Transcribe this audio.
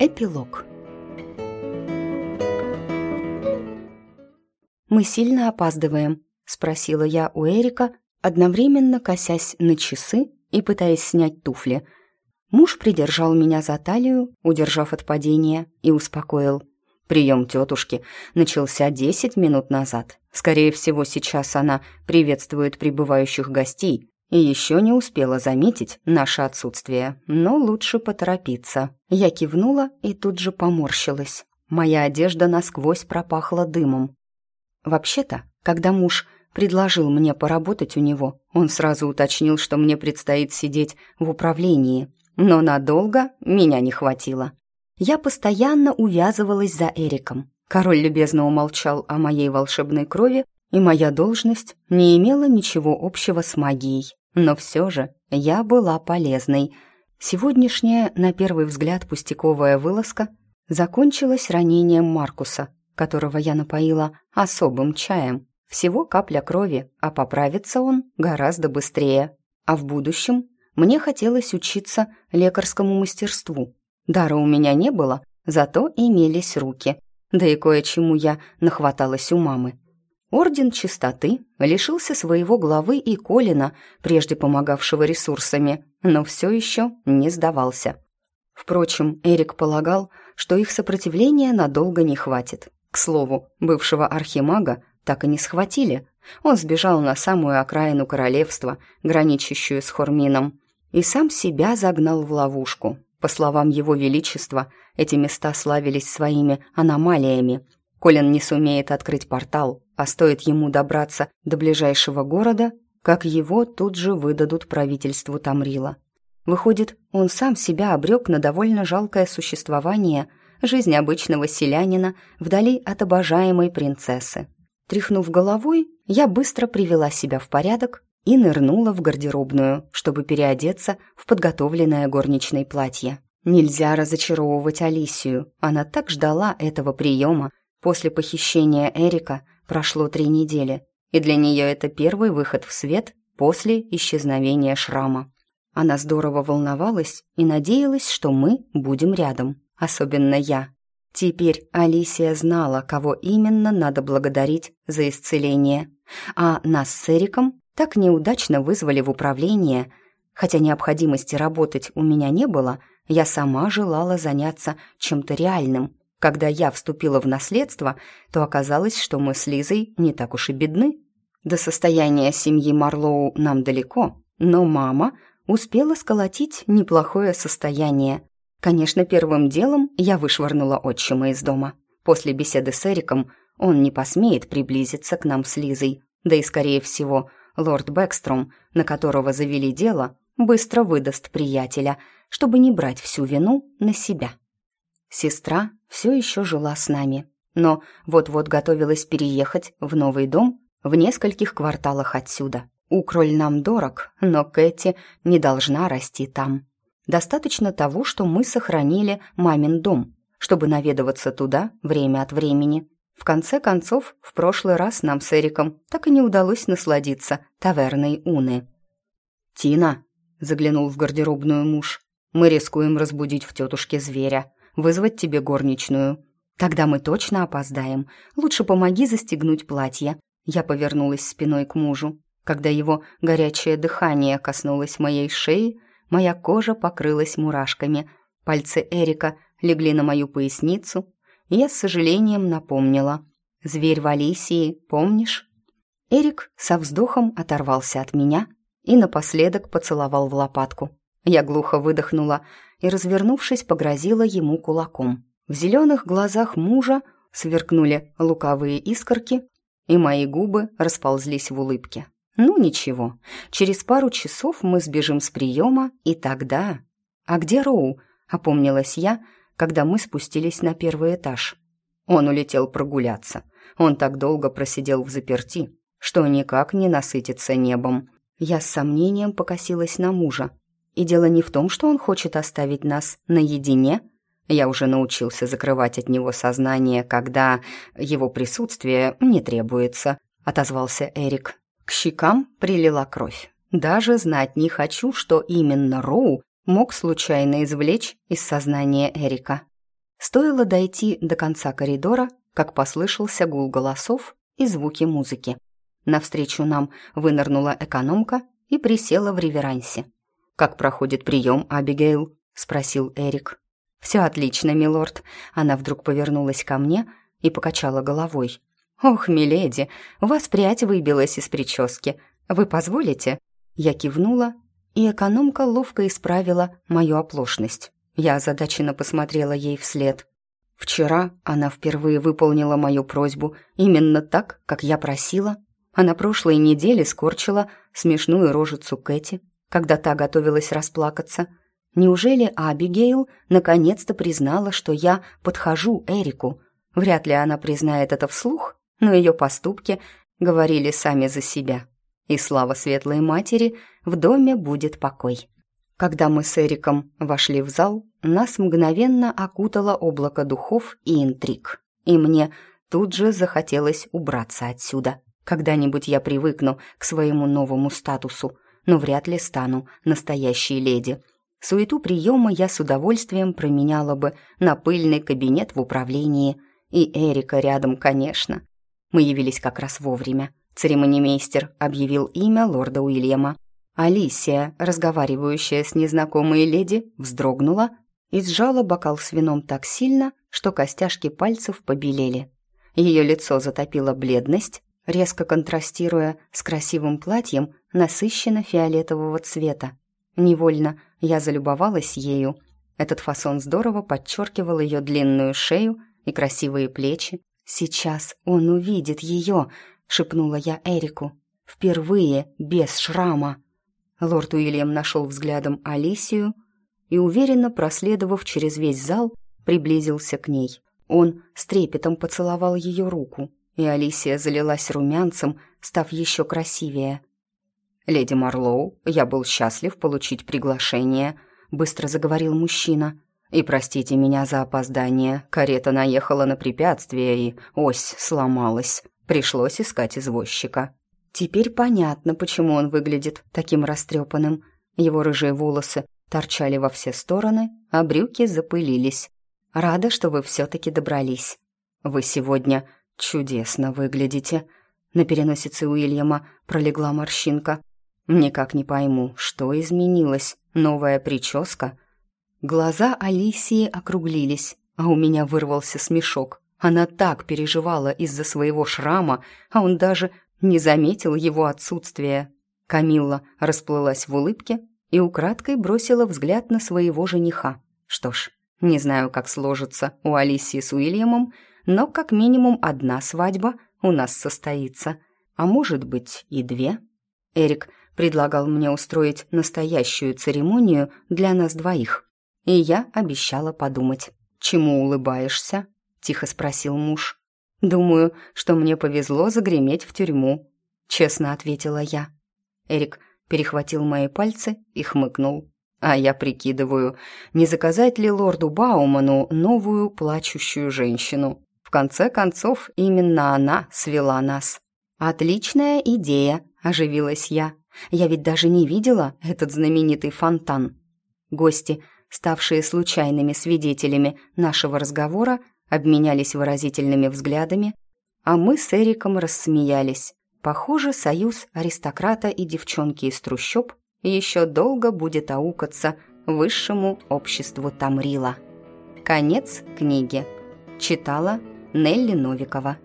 Эпилог «Мы сильно опаздываем», — спросила я у Эрика, одновременно косясь на часы и пытаясь снять туфли. Муж придержал меня за талию, удержав от падения, и успокоил. Прием тетушки начался десять минут назад. Скорее всего, сейчас она приветствует прибывающих гостей и еще не успела заметить наше отсутствие, но лучше поторопиться. Я кивнула и тут же поморщилась. Моя одежда насквозь пропахла дымом. Вообще-то, когда муж предложил мне поработать у него, он сразу уточнил, что мне предстоит сидеть в управлении, но надолго меня не хватило. Я постоянно увязывалась за Эриком. Король любезно умолчал о моей волшебной крови, и моя должность не имела ничего общего с магией. Но все же я была полезной. Сегодняшняя, на первый взгляд, пустяковая вылазка закончилась ранением Маркуса, которого я напоила особым чаем. Всего капля крови, а поправится он гораздо быстрее. А в будущем мне хотелось учиться лекарскому мастерству. Дара у меня не было, зато имелись руки. Да и кое-чему я нахваталась у мамы. Орден Чистоты лишился своего главы и Колина, прежде помогавшего ресурсами, но все еще не сдавался. Впрочем, Эрик полагал, что их сопротивления надолго не хватит. К слову, бывшего архимага так и не схватили. Он сбежал на самую окраину королевства, граничащую с Хормином, и сам себя загнал в ловушку. По словам его величества, эти места славились своими аномалиями. Колин не сумеет открыть портал, а стоит ему добраться до ближайшего города, как его тут же выдадут правительству Тамрила. Выходит, он сам себя обрек на довольно жалкое существование, жизнь обычного селянина вдали от обожаемой принцессы. Тряхнув головой, я быстро привела себя в порядок и нырнула в гардеробную, чтобы переодеться в подготовленное горничное платье. Нельзя разочаровывать Алисию, она так ждала этого приема. После похищения Эрика – Прошло три недели, и для нее это первый выход в свет после исчезновения шрама. Она здорово волновалась и надеялась, что мы будем рядом, особенно я. Теперь Алисия знала, кого именно надо благодарить за исцеление, а нас с Эриком так неудачно вызвали в управление. Хотя необходимости работать у меня не было, я сама желала заняться чем-то реальным, когда я вступила в наследство, то оказалось, что мы с Лизой не так уж и бедны. До состояния семьи Марлоу нам далеко, но мама успела сколотить неплохое состояние. Конечно, первым делом я вышвырнула отчима из дома. После беседы с Эриком он не посмеет приблизиться к нам с Лизой, да и, скорее всего, лорд Бэкстром, на которого завели дело, быстро выдаст приятеля, чтобы не брать всю вину на себя. Сестра все еще жила с нами, но вот-вот готовилась переехать в новый дом в нескольких кварталах отсюда. Укроль нам дорог, но Кэти не должна расти там. Достаточно того, что мы сохранили мамин дом, чтобы наведываться туда время от времени. В конце концов, в прошлый раз нам с Эриком так и не удалось насладиться таверной Уны. «Тина», — заглянул в гардеробную муж, — «мы рискуем разбудить в тетушке зверя вызвать тебе горничную. Тогда мы точно опоздаем. Лучше помоги застегнуть платье». Я повернулась спиной к мужу. Когда его горячее дыхание коснулось моей шеи, моя кожа покрылась мурашками. Пальцы Эрика легли на мою поясницу, и я с сожалением напомнила. «Зверь в Алисии, помнишь?» Эрик со вздохом оторвался от меня и напоследок поцеловал в лопатку. Я глухо выдохнула и, развернувшись, погрозила ему кулаком. В зеленых глазах мужа сверкнули лукавые искорки, и мои губы расползлись в улыбке. «Ну ничего, через пару часов мы сбежим с приема, и тогда...» «А где Роу?» — опомнилась я, когда мы спустились на первый этаж. Он улетел прогуляться. Он так долго просидел в заперти, что никак не насытится небом. Я с сомнением покосилась на мужа. И дело не в том, что он хочет оставить нас наедине. Я уже научился закрывать от него сознание, когда его присутствие не требуется, отозвался Эрик. К щекам прилила кровь. Даже знать не хочу, что именно Роу мог случайно извлечь из сознания Эрика. Стоило дойти до конца коридора, как послышался гул голосов и звуки музыки. Навстречу нам вынырнула экономка и присела в реверансе. «Как проходит прием, Абигейл?» — спросил Эрик. «Все отлично, милорд». Она вдруг повернулась ко мне и покачала головой. «Ох, миледи, у вас прядь выбилась из прически. Вы позволите?» Я кивнула, и экономка ловко исправила мою оплошность. Я озадаченно посмотрела ей вслед. Вчера она впервые выполнила мою просьбу именно так, как я просила, а на прошлой неделе скорчила смешную рожицу Кэти, когда та готовилась расплакаться. Неужели Абигейл наконец-то признала, что я подхожу Эрику? Вряд ли она признает это вслух, но ее поступки говорили сами за себя. И слава светлой матери, в доме будет покой. Когда мы с Эриком вошли в зал, нас мгновенно окутало облако духов и интриг. И мне тут же захотелось убраться отсюда. Когда-нибудь я привыкну к своему новому статусу, но вряд ли стану настоящей леди. Суету приема я с удовольствием променяла бы на пыльный кабинет в управлении. И Эрика рядом, конечно. Мы явились как раз вовремя. Церемонимейстер объявил имя лорда Уильяма. Алисия, разговаривающая с незнакомой леди, вздрогнула и сжала бокал с вином так сильно, что костяшки пальцев побелели. Ее лицо затопило бледность, резко контрастируя с красивым платьем насыщенно-фиолетового цвета. Невольно я залюбовалась ею. Этот фасон здорово подчеркивал ее длинную шею и красивые плечи, «Сейчас он увидит ее», — шепнула я Эрику. «Впервые без шрама». Лорд Уильям нашел взглядом Алисию и, уверенно проследовав через весь зал, приблизился к ней. Он с трепетом поцеловал ее руку, и Алисия залилась румянцем, став еще красивее. «Леди Марлоу, я был счастлив получить приглашение», — быстро заговорил мужчина. И простите меня за опоздание. Карета наехала на препятствие, и ось сломалась. Пришлось искать извозчика. Теперь понятно, почему он выглядит таким растрепанным. Его рыжие волосы торчали во все стороны, а брюки запылились. Рада, что вы все-таки добрались. Вы сегодня чудесно выглядите. На переносице Уильяма пролегла морщинка. Никак не пойму, что изменилось. Новая прическа — Глаза Алисии округлились, а у меня вырвался смешок. Она так переживала из-за своего шрама, а он даже не заметил его отсутствия. Камилла расплылась в улыбке и украдкой бросила взгляд на своего жениха. Что ж, не знаю, как сложится у Алисии с Уильямом, но как минимум одна свадьба у нас состоится, а может быть и две. Эрик предлагал мне устроить настоящую церемонию для нас двоих и я обещала подумать. «Чему улыбаешься?» — тихо спросил муж. «Думаю, что мне повезло загреметь в тюрьму», — честно ответила я. Эрик перехватил мои пальцы и хмыкнул. «А я прикидываю, не заказать ли лорду Бауману новую плачущую женщину? В конце концов, именно она свела нас». «Отличная идея», — оживилась я. «Я ведь даже не видела этот знаменитый фонтан». Гости ставшие случайными свидетелями нашего разговора, обменялись выразительными взглядами, а мы с Эриком рассмеялись. Похоже, союз аристократа и девчонки из трущоб еще долго будет аукаться высшему обществу Тамрила. Конец книги. Читала Нелли Новикова.